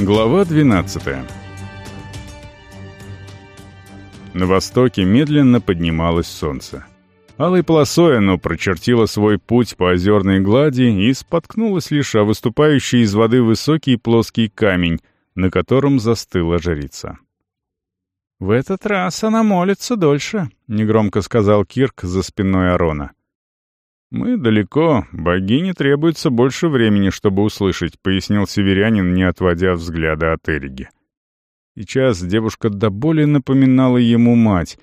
Глава 12 На востоке медленно поднималось солнце. Алой полосой оно прочертило свой путь по озерной глади и споткнулось лишь о выступающий из воды высокий плоский камень, на котором застыла жрица. «В этот раз она молится дольше», — негромко сказал Кирк за спиной Арона. «Мы далеко, богине требуется больше времени, чтобы услышать», — пояснил северянин, не отводя взгляда от Эриги. Сейчас девушка до боли напоминала ему мать,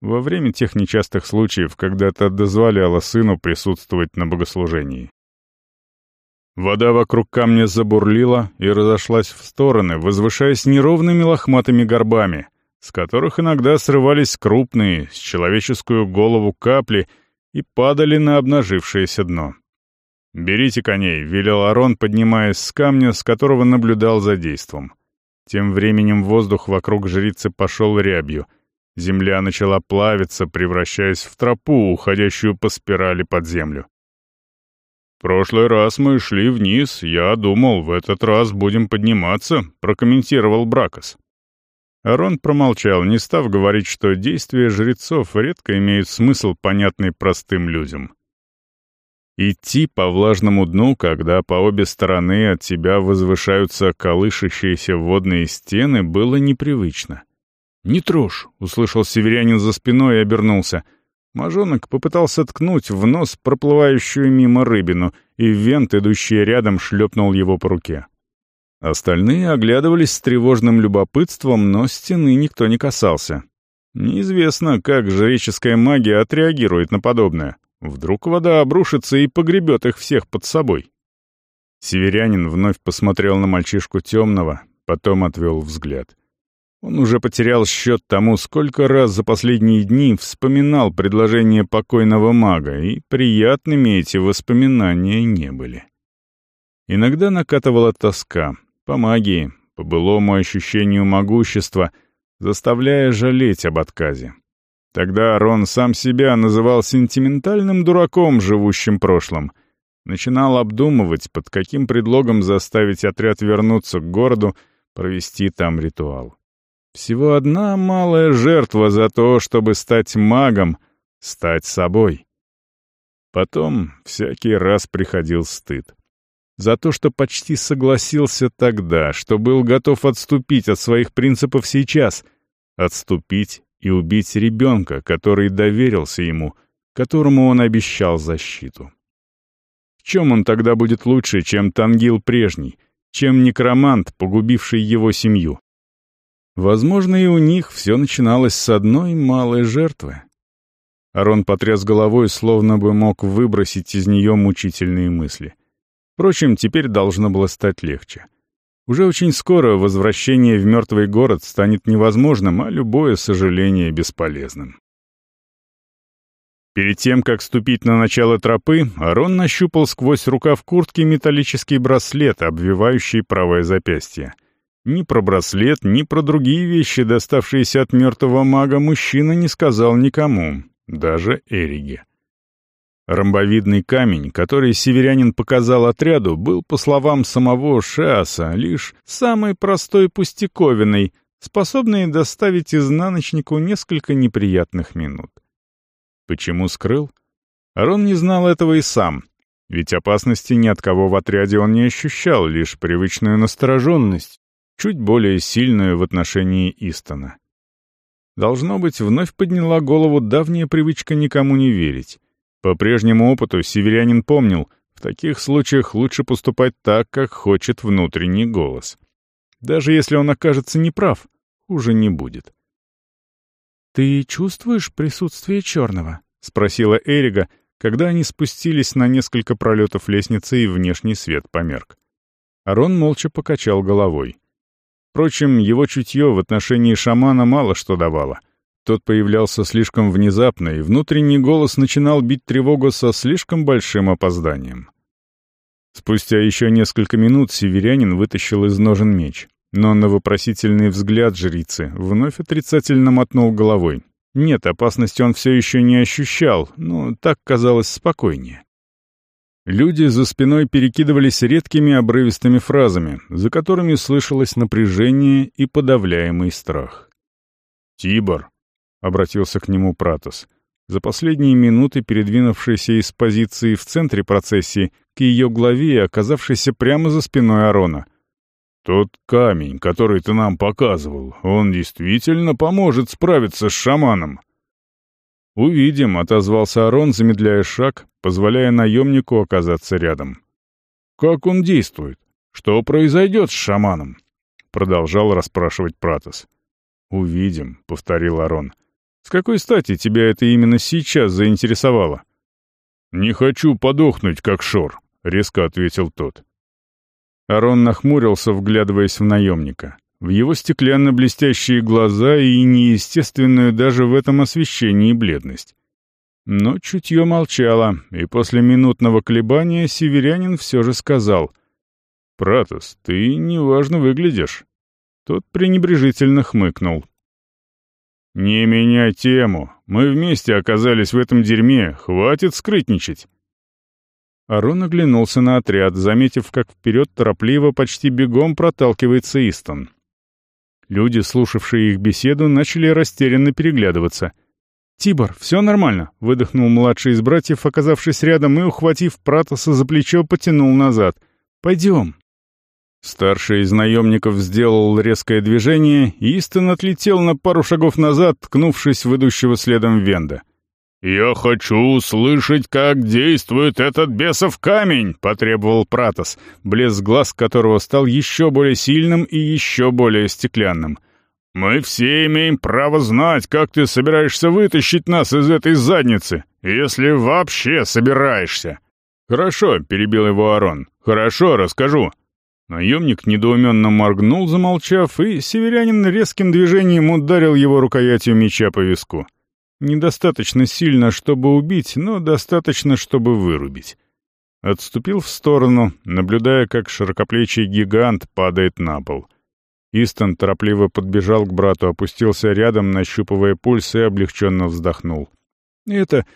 во время тех нечастых случаев, когда та дозволяла сыну присутствовать на богослужении. Вода вокруг камня забурлила и разошлась в стороны, возвышаясь неровными лохматыми горбами, с которых иногда срывались крупные, с человеческую голову капли — и падали на обнажившееся дно. «Берите коней», — велел Арон, поднимаясь с камня, с которого наблюдал за действом. Тем временем воздух вокруг жрицы пошел рябью. Земля начала плавиться, превращаясь в тропу, уходящую по спирали под землю. «В прошлый раз мы шли вниз, я думал, в этот раз будем подниматься», — прокомментировал Бракос. Арон промолчал, не став говорить, что действия жрецов редко имеют смысл, понятный простым людям. Идти по влажному дну, когда по обе стороны от тебя возвышаются колышащиеся водные стены, было непривычно. «Не трожь!» — услышал северянин за спиной и обернулся. Мажонок попытался ткнуть в нос проплывающую мимо рыбину, и вент, идущий рядом, шлепнул его по руке. Остальные оглядывались с тревожным любопытством, но стены никто не касался. Неизвестно, как жреческая магия отреагирует на подобное. Вдруг вода обрушится и погребет их всех под собой. Северянин вновь посмотрел на мальчишку темного, потом отвел взгляд. Он уже потерял счет тому, сколько раз за последние дни вспоминал предложение покойного мага, и приятными эти воспоминания не были. Иногда накатывала тоска, по магии, по былому ощущению могущества, заставляя жалеть об отказе. Тогда Рон сам себя называл сентиментальным дураком, живущим прошлым. Начинал обдумывать, под каким предлогом заставить отряд вернуться к городу, провести там ритуал. Всего одна малая жертва за то, чтобы стать магом, стать собой. Потом всякий раз приходил стыд за то, что почти согласился тогда, что был готов отступить от своих принципов сейчас, отступить и убить ребенка, который доверился ему, которому он обещал защиту. В чем он тогда будет лучше, чем Тангил прежний, чем некромант, погубивший его семью? Возможно, и у них все начиналось с одной малой жертвы. Арон потряс головой, словно бы мог выбросить из нее мучительные мысли. Впрочем, теперь должно было стать легче. Уже очень скоро возвращение в мертвый город станет невозможным, а любое сожаление бесполезным. Перед тем, как ступить на начало тропы, Арон нащупал сквозь рукав куртки металлический браслет, обвивающий правое запястье. Ни про браслет, ни про другие вещи, доставшиеся от мертвого мага, мужчина не сказал никому, даже Эриге. Ромбовидный камень, который северянин показал отряду, был, по словам самого Шиаса, лишь самой простой пустяковиной, способной доставить изнаночнику несколько неприятных минут. Почему скрыл? Арон не знал этого и сам, ведь опасности ни от кого в отряде он не ощущал, лишь привычную настороженность, чуть более сильную в отношении Истона. Должно быть, вновь подняла голову давняя привычка никому не верить. По прежнему опыту северянин помнил, в таких случаях лучше поступать так, как хочет внутренний голос. Даже если он окажется неправ, уже не будет. «Ты чувствуешь присутствие черного?» — спросила Эрига, когда они спустились на несколько пролетов лестницы и внешний свет померк. Арон молча покачал головой. Впрочем, его чутье в отношении шамана мало что давало. Тот появлялся слишком внезапно, и внутренний голос начинал бить тревогу со слишком большим опозданием. Спустя еще несколько минут северянин вытащил из ножен меч, но на вопросительный взгляд жрицы вновь отрицательно мотнул головой. Нет, опасности он все еще не ощущал, но так казалось спокойнее. Люди за спиной перекидывались редкими обрывистыми фразами, за которыми слышалось напряжение и подавляемый страх. «Тибор», — обратился к нему Пратос, за последние минуты передвинувшийся из позиции в центре процессии к ее главе оказавшийся прямо за спиной Арона. «Тот камень, который ты нам показывал, он действительно поможет справиться с шаманом». «Увидим», — отозвался Арон, замедляя шаг, позволяя наемнику оказаться рядом. «Как он действует? Что произойдет с шаманом?» — продолжал расспрашивать Пратос. «Увидим», — повторил Арон. «С какой стати тебя это именно сейчас заинтересовало?» «Не хочу подохнуть, как Шор», — резко ответил тот. Арон нахмурился, вглядываясь в наемника в его стеклянно-блестящие глаза и неестественную даже в этом освещении бледность. Но чутье молчало, и после минутного колебания северянин все же сказал. «Пратос, ты неважно выглядишь». Тот пренебрежительно хмыкнул. «Не меняй тему. Мы вместе оказались в этом дерьме. Хватит скрытничать». Арон оглянулся на отряд, заметив, как вперед торопливо, почти бегом проталкивается Истон. Люди, слушавшие их беседу, начали растерянно переглядываться. «Тибор, все нормально», — выдохнул младший из братьев, оказавшись рядом и, ухватив Пратоса за плечо, потянул назад. «Пойдем». Старший из наемников сделал резкое движение, и Истон отлетел на пару шагов назад, ткнувшись в идущего следом Венда. «Я хочу услышать, как действует этот бесов камень!» — потребовал Пратос, блеск глаз которого стал еще более сильным и еще более стеклянным. «Мы все имеем право знать, как ты собираешься вытащить нас из этой задницы, если вообще собираешься!» «Хорошо», — перебил его Арон. «Хорошо, расскажу». Наемник недоуменно моргнул, замолчав, и северянин резким движением ударил его рукоятью меча по виску. Недостаточно сильно, чтобы убить, но достаточно, чтобы вырубить. Отступил в сторону, наблюдая, как широкоплечий гигант падает на пол. Истон торопливо подбежал к брату, опустился рядом, нащупывая пульс и облегченно вздохнул. «Это...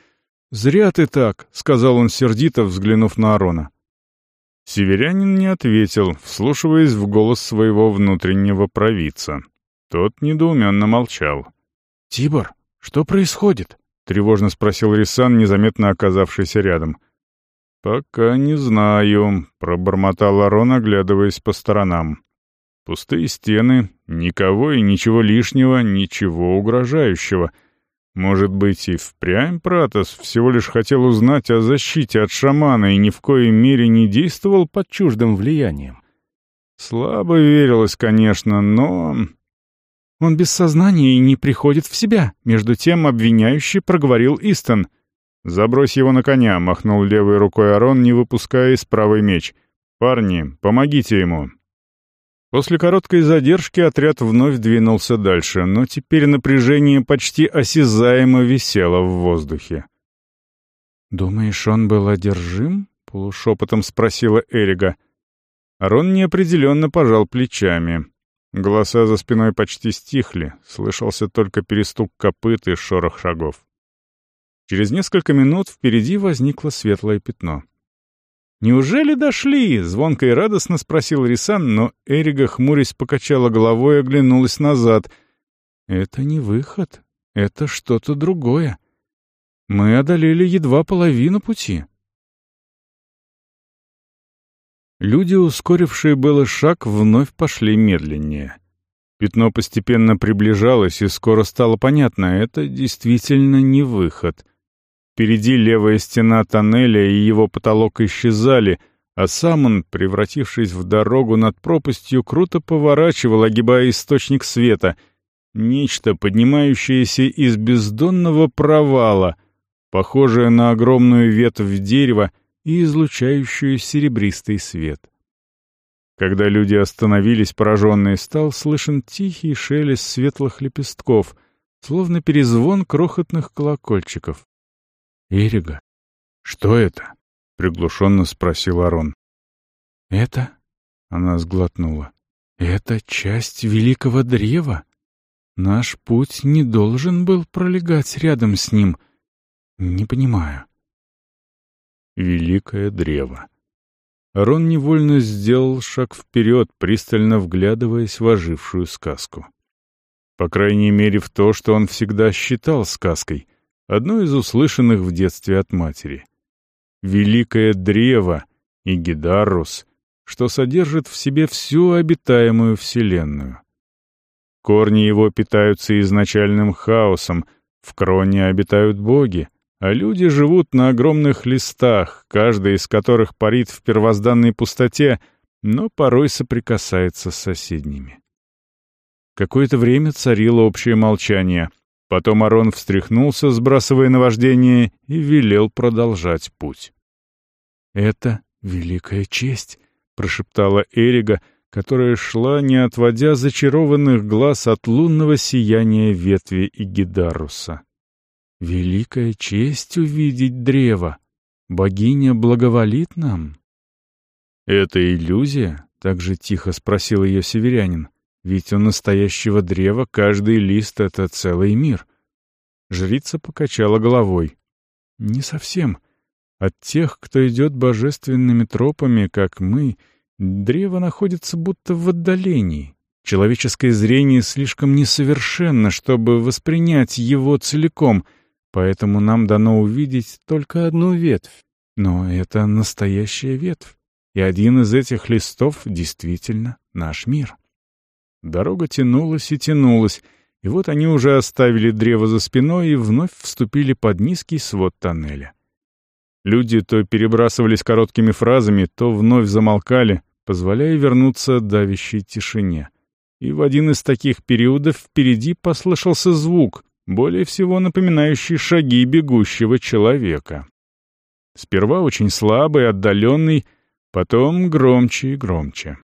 зря ты так», — сказал он сердито, взглянув на Арона. Северянин не ответил, вслушиваясь в голос своего внутреннего провидца. Тот недоуменно молчал. «Тибор», «Что происходит?» — тревожно спросил Рисан, незаметно оказавшийся рядом. «Пока не знаю», — пробормотал Арон, оглядываясь по сторонам. «Пустые стены, никого и ничего лишнего, ничего угрожающего. Может быть, и впрямь Пратос всего лишь хотел узнать о защите от шамана и ни в коей мере не действовал под чуждым влиянием. Слабо верилось, конечно, но он без сознания и не приходит в себя», — между тем обвиняющий проговорил Истон. «Забрось его на коня», — махнул левой рукой Арон, не выпуская из правой меч. «Парни, помогите ему». После короткой задержки отряд вновь двинулся дальше, но теперь напряжение почти осязаемо висело в воздухе. «Думаешь, он был одержим?» — полушепотом спросила Эрига. Арон неопределенно пожал плечами. Голоса за спиной почти стихли, слышался только перестук копыт и шорох шагов. Через несколько минут впереди возникло светлое пятно. «Неужели дошли?» — звонко и радостно спросил Рисан, но Эрига, хмурясь, покачала головой и оглянулась назад. «Это не выход, это что-то другое. Мы одолели едва половину пути». Люди, ускорившие было шаг, вновь пошли медленнее. Пятно постепенно приближалось, и скоро стало понятно, это действительно не выход. Впереди левая стена тоннеля и его потолок исчезали, а сам он, превратившись в дорогу над пропастью, круто поворачивал, огибая источник света. Нечто, поднимающееся из бездонного провала, похожее на огромную ветвь дерева, и излучающую серебристый свет. Когда люди остановились, пораженные, стал слышен тихий шелест светлых лепестков, словно перезвон крохотных колокольчиков. «Эрига, что это?» — приглушенно спросил Арон. «Это?» — она сглотнула. «Это часть великого древа. Наш путь не должен был пролегать рядом с ним. Не понимаю». Великое древо. Рон невольно сделал шаг вперед, пристально вглядываясь в ожившую сказку. По крайней мере, в то, что он всегда считал сказкой, одной из услышанных в детстве от матери. Великое древо и Гидаррус, что содержит в себе всю обитаемую Вселенную. Корни его питаются изначальным хаосом, в кроне обитают боги, а люди живут на огромных листах, каждый из которых парит в первозданной пустоте, но порой соприкасается с соседними. Какое-то время царило общее молчание. Потом Арон встряхнулся, сбрасывая наваждение, и велел продолжать путь. «Это великая честь», — прошептала Эрига, которая шла, не отводя зачарованных глаз от лунного сияния ветви Игидаруса. «Великая честь увидеть древо! Богиня благоволит нам!» «Это иллюзия?» — так же тихо спросил ее северянин. «Ведь у настоящего древа каждый лист — это целый мир». Жрица покачала головой. «Не совсем. От тех, кто идет божественными тропами, как мы, — Древо находится будто в отдалении. Человеческое зрение слишком несовершенно, чтобы воспринять его целиком, поэтому нам дано увидеть только одну ветвь. Но это настоящая ветвь, и один из этих листов действительно наш мир. Дорога тянулась и тянулась, и вот они уже оставили древо за спиной и вновь вступили под низкий свод тоннеля. Люди то перебрасывались короткими фразами, то вновь замолкали, позволяя вернуться давящей тишине. И в один из таких периодов впереди послышался звук, более всего напоминающий шаги бегущего человека. Сперва очень слабый, отдаленный, потом громче и громче.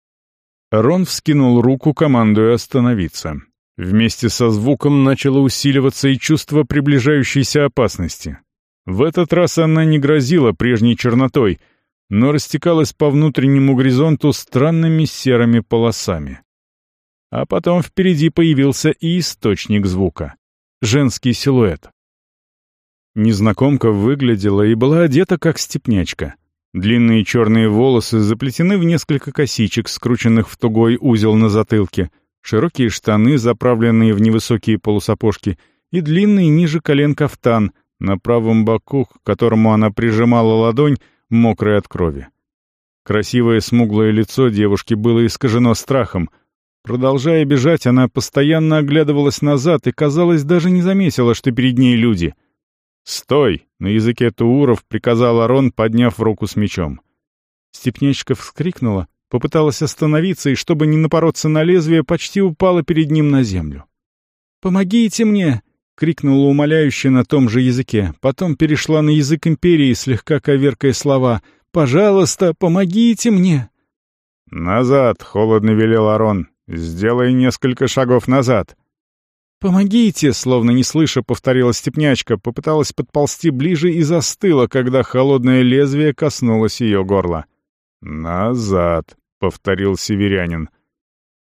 Рон вскинул руку, командуя остановиться. Вместе со звуком начало усиливаться и чувство приближающейся опасности. В этот раз она не грозила прежней чернотой — но растекалась по внутреннему горизонту странными серыми полосами. А потом впереди появился и источник звука — женский силуэт. Незнакомка выглядела и была одета как степнячка. Длинные черные волосы заплетены в несколько косичек, скрученных в тугой узел на затылке, широкие штаны, заправленные в невысокие полусапожки, и длинный ниже колен кафтан, на правом боку, к которому она прижимала ладонь, мокрый от крови. Красивое смуглое лицо девушки было искажено страхом. Продолжая бежать, она постоянно оглядывалась назад и, казалось, даже не заметила, что перед ней люди. «Стой!» — на языке тууров приказал Арон, подняв руку с мечом. Степнячка вскрикнула, попыталась остановиться и, чтобы не напороться на лезвие, почти упала перед ним на землю. «Помогите мне!» — крикнула умоляюще на том же языке, потом перешла на язык империи, слегка коверкая слова. «Пожалуйста, помогите мне!» «Назад!» — холодно велел Арон. «Сделай несколько шагов назад!» «Помогите!» — словно не слыша, повторила степнячка, попыталась подползти ближе и застыла, когда холодное лезвие коснулось ее горла. «Назад!» — повторил северянин.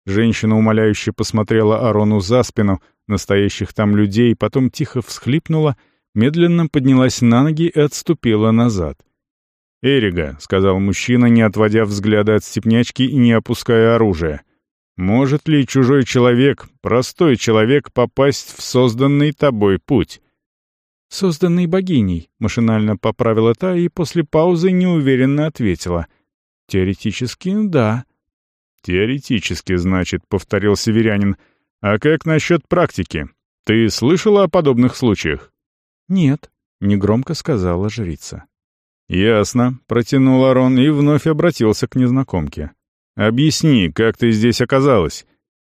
Женщина умоляюще посмотрела Арону за спину, настоящих там людей, потом тихо всхлипнула, медленно поднялась на ноги и отступила назад. «Эрига», — сказал мужчина, не отводя взгляда от степнячки и не опуская оружие, — «может ли чужой человек, простой человек, попасть в созданный тобой путь?» «Созданный богиней», — машинально поправила та и после паузы неуверенно ответила. «Теоретически, да». «Теоретически, значит», — повторил северянин, — «А как насчет практики? Ты слышала о подобных случаях?» «Нет», — негромко сказала жрица. «Ясно», — протянул Арон и вновь обратился к незнакомке. «Объясни, как ты здесь оказалась?»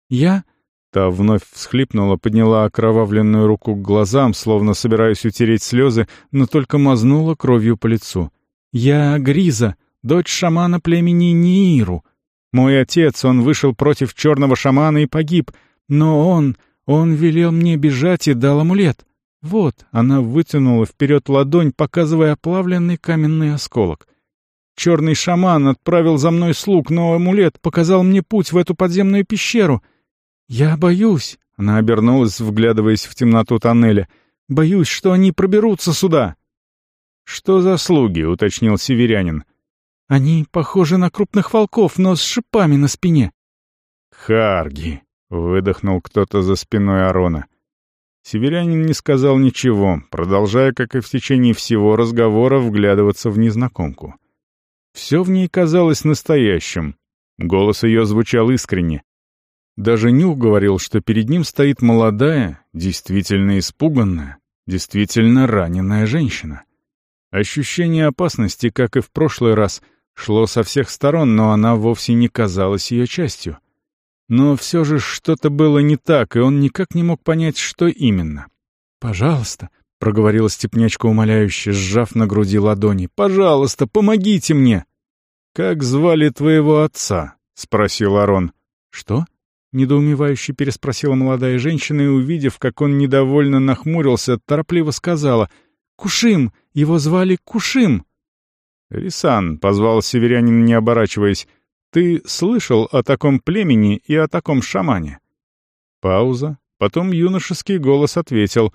«Я...» Та вновь всхлипнула, подняла окровавленную руку к глазам, словно собираясь утереть слезы, но только мазнула кровью по лицу. «Я Гриза, дочь шамана племени Нииру. Мой отец, он вышел против черного шамана и погиб, но он, он велел мне бежать и дал амулет. Вот, она вытянула вперед ладонь, показывая оплавленный каменный осколок. Черный шаман отправил за мной слуг, но амулет показал мне путь в эту подземную пещеру. Я боюсь, она обернулась, вглядываясь в темноту тоннеля, боюсь, что они проберутся сюда. «Что за слуги?» — уточнил северянин. «Они похожи на крупных волков, но с шипами на спине». «Харги!» — выдохнул кто-то за спиной Арона. Северянин не сказал ничего, продолжая, как и в течение всего разговора, вглядываться в незнакомку. Все в ней казалось настоящим. Голос ее звучал искренне. Даже Нюх говорил, что перед ним стоит молодая, действительно испуганная, действительно раненая женщина. Ощущение опасности, как и в прошлый раз, шло со всех сторон, но она вовсе не казалась ее частью. Но все же что-то было не так, и он никак не мог понять, что именно. «Пожалуйста», — проговорила степнячка умоляюще, сжав на груди ладони, «пожалуйста, помогите мне!» «Как звали твоего отца?» — спросил Арон. «Что?» — недоумевающе переспросила молодая женщина и, увидев, как он недовольно нахмурился, торопливо сказала. «Кушим! Его звали Кушим!» «Рисан», — позвал северянин, не оборачиваясь, ты слышал о таком племени и о таком шамане?» Пауза. Потом юношеский голос ответил.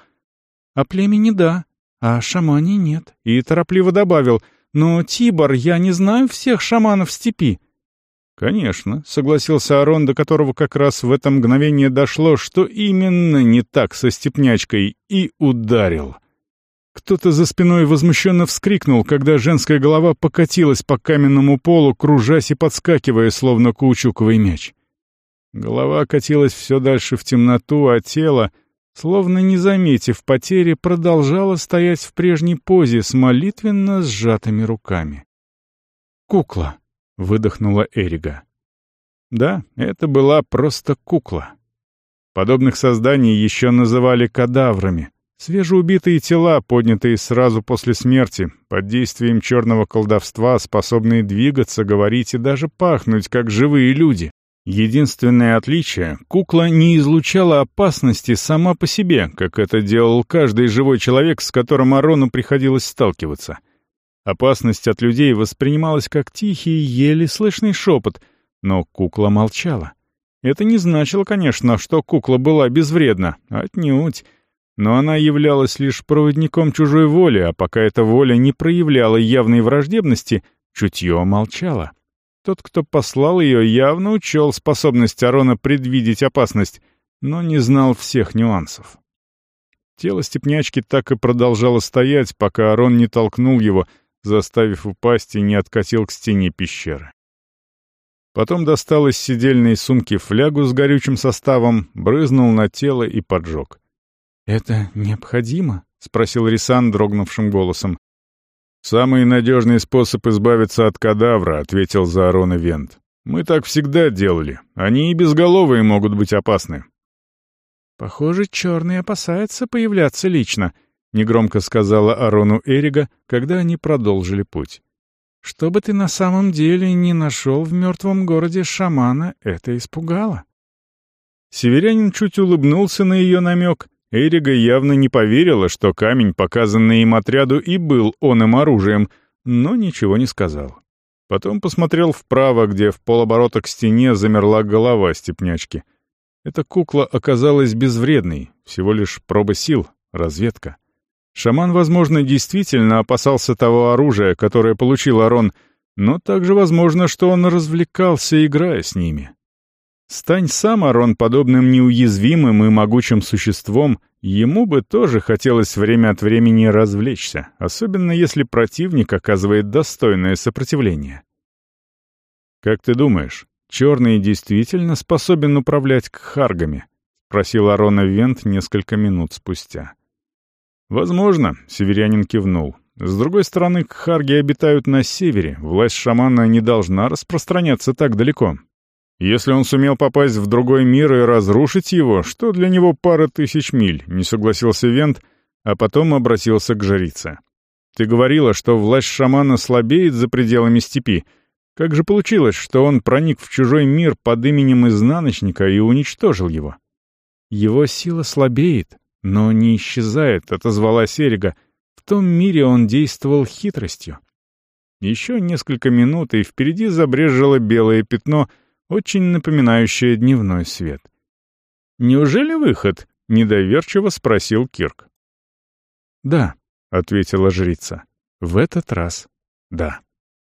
«О племени да, а шамане нет». И торопливо добавил. «Но, Тибор, я не знаю всех шаманов степи». «Конечно», — согласился Арон, до которого как раз в это мгновение дошло, что именно не так со степнячкой, и ударил. Кто-то за спиной возмущенно вскрикнул, когда женская голова покатилась по каменному полу, кружась и подскакивая, словно каучуковый мяч. Голова катилась все дальше в темноту, а тело, словно не заметив потери, продолжало стоять в прежней позе с молитвенно сжатыми руками. «Кукла», — выдохнула Эрига. Да, это была просто кукла. Подобных созданий еще называли кадаврами — Свежеубитые тела, поднятые сразу после смерти, под действием черного колдовства, способные двигаться, говорить и даже пахнуть, как живые люди. Единственное отличие — кукла не излучала опасности сама по себе, как это делал каждый живой человек, с которым Арону приходилось сталкиваться. Опасность от людей воспринималась как тихий, еле слышный шепот, но кукла молчала. Это не значило, конечно, что кукла была безвредна, отнюдь. Но она являлась лишь проводником чужой воли, а пока эта воля не проявляла явной враждебности, чутье молчало. Тот, кто послал ее, явно учел способность Арона предвидеть опасность, но не знал всех нюансов. Тело степнячки так и продолжало стоять, пока Арон не толкнул его, заставив упасть и не откатил к стене пещеры. Потом достал из сидельной сумки флягу с горючим составом, брызнул на тело и поджег. «Это необходимо?» — спросил Рисан дрогнувшим голосом. «Самый надежный способ избавиться от кадавра», — ответил за Арона Вент. «Мы так всегда делали. Они и безголовые могут быть опасны». «Похоже, черный опасается появляться лично», — негромко сказала Арону Эрига, когда они продолжили путь. «Что бы ты на самом деле не нашел в мертвом городе шамана, это испугало». Северянин чуть улыбнулся на ее намек Эрига явно не поверила, что камень, показанный им отряду, и был оным оружием, но ничего не сказал. Потом посмотрел вправо, где в полоборота к стене замерла голова степнячки. Эта кукла оказалась безвредной, всего лишь проба сил, разведка. Шаман, возможно, действительно опасался того оружия, которое получил Арон, но также возможно, что он развлекался, играя с ними. Стань сам Арон подобным неуязвимым и могучим существом, ему бы тоже хотелось время от времени развлечься, особенно если противник оказывает достойное сопротивление. «Как ты думаешь, Черный действительно способен управлять кхаргами?» — спросил Арона Вент несколько минут спустя. «Возможно», — северянин кивнул. «С другой стороны, кхарги обитают на севере, власть шамана не должна распространяться так далеко, если он сумел попасть в другой мир и разрушить его, что для него пара тысяч миль, не согласился Вент, а потом обратился к жрице. Ты говорила, что власть шамана слабеет за пределами степи. Как же получилось, что он проник в чужой мир под именем Изнаночника и уничтожил его? Его сила слабеет, но не исчезает, отозвалась Эрига. В том мире он действовал хитростью. Еще несколько минут, и впереди забрежило белое пятно — очень напоминающее дневной свет. «Неужели выход?» — недоверчиво спросил Кирк. «Да», — ответила жрица. В этот раз да.